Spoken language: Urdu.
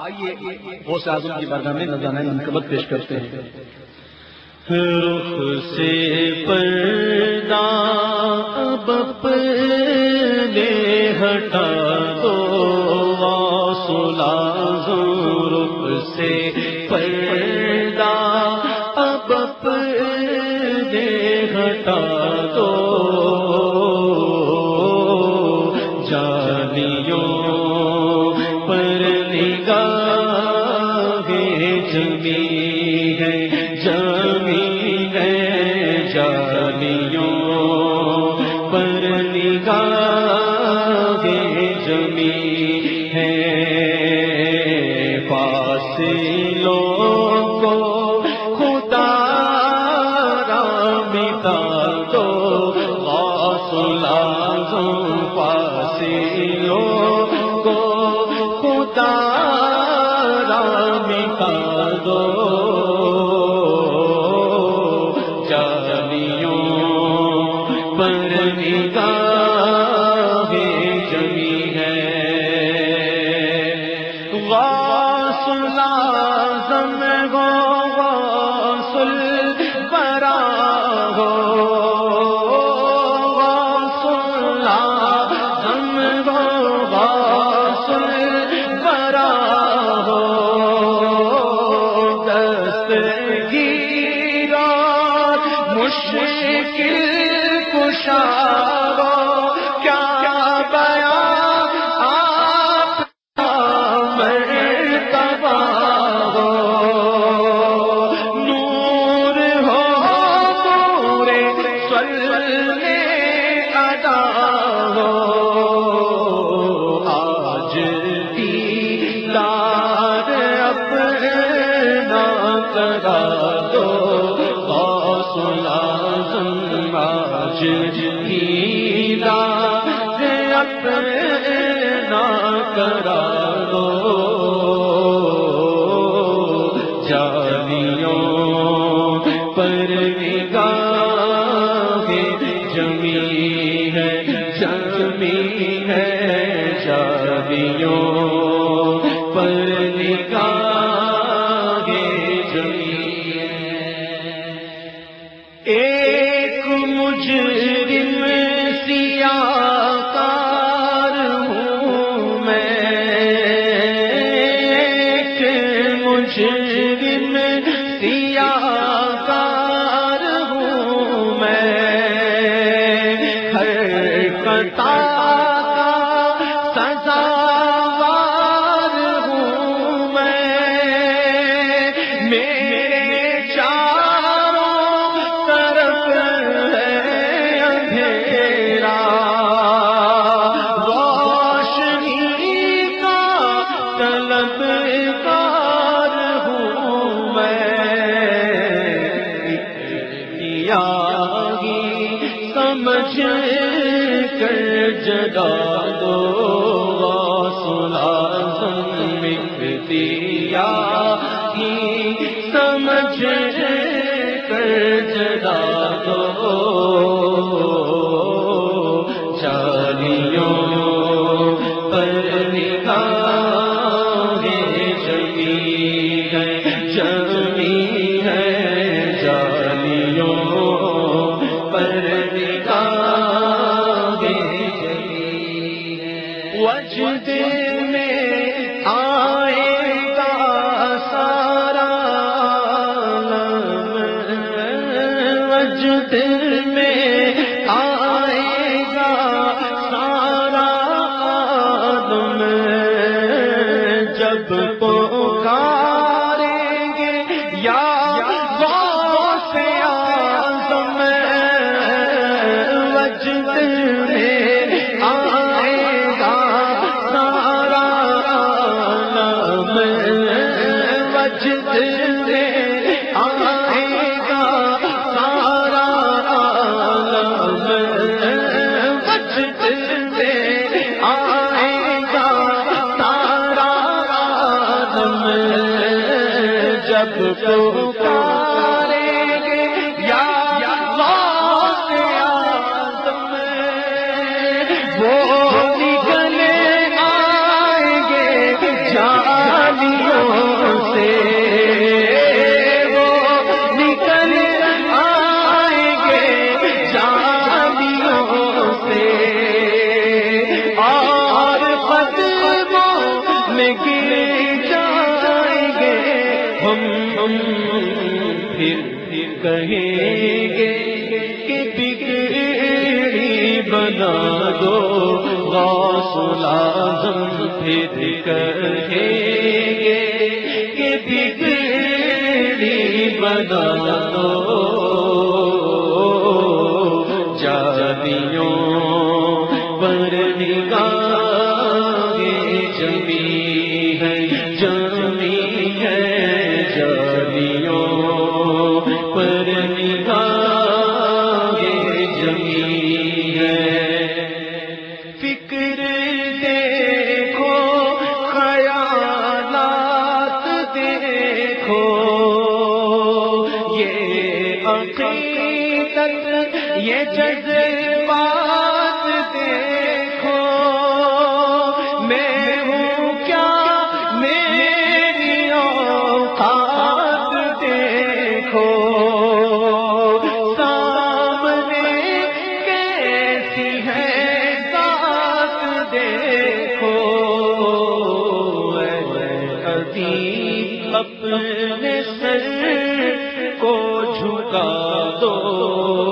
آئیے غوث اعظم کی بارگاہ میں نظرانہ منقبت پیش کرتے ہیں۔ رخ سے پردہ اب اپنے ہٹا دو واصل رخ سے جمی ہے جمی ہے جانیوں پر نگاہ جمی ہے۔ پاس لوگوں خدا را مٹا دو غوث دو جانیوں پر نگاہ جمی ہے۔ غوث اعظم گو سل برا ہو ادا ہو، آج دیدار اپنا کرا دو۔ غوث اعظم، آج دیدار اپنا کرا دو۔ جانیوں پر نگاہ جمی ہے جمی ہے جانیوں پر نگاہ جمی ہے۔ ایک مجرم سیاکار ہوں میں، ایک مجرم سیاکار کر جگا دو سنا دیا ہی سمجھ کر جگا دو وجد میں آئے گا سارا عالم۔ جب پکاریں گے یا غوث اعظم، وجد میں آئے گا سارا عالم۔ وجد آئے گا جب پکاریں پھر پھر کہیں گے کہ بگڑی بنا دو غوث العظم، پھر کہیں گے کہ بگڑی بنا دو جادیوں پر نگاہ جمی ہے جمی یہ یہ جذبات دیکھو۔ میں ہوں کیا میری اوقات دیکھو۔ سامنے کیسی ہے ذات دیکھو۔ ابھی اپنے سر کو کا دو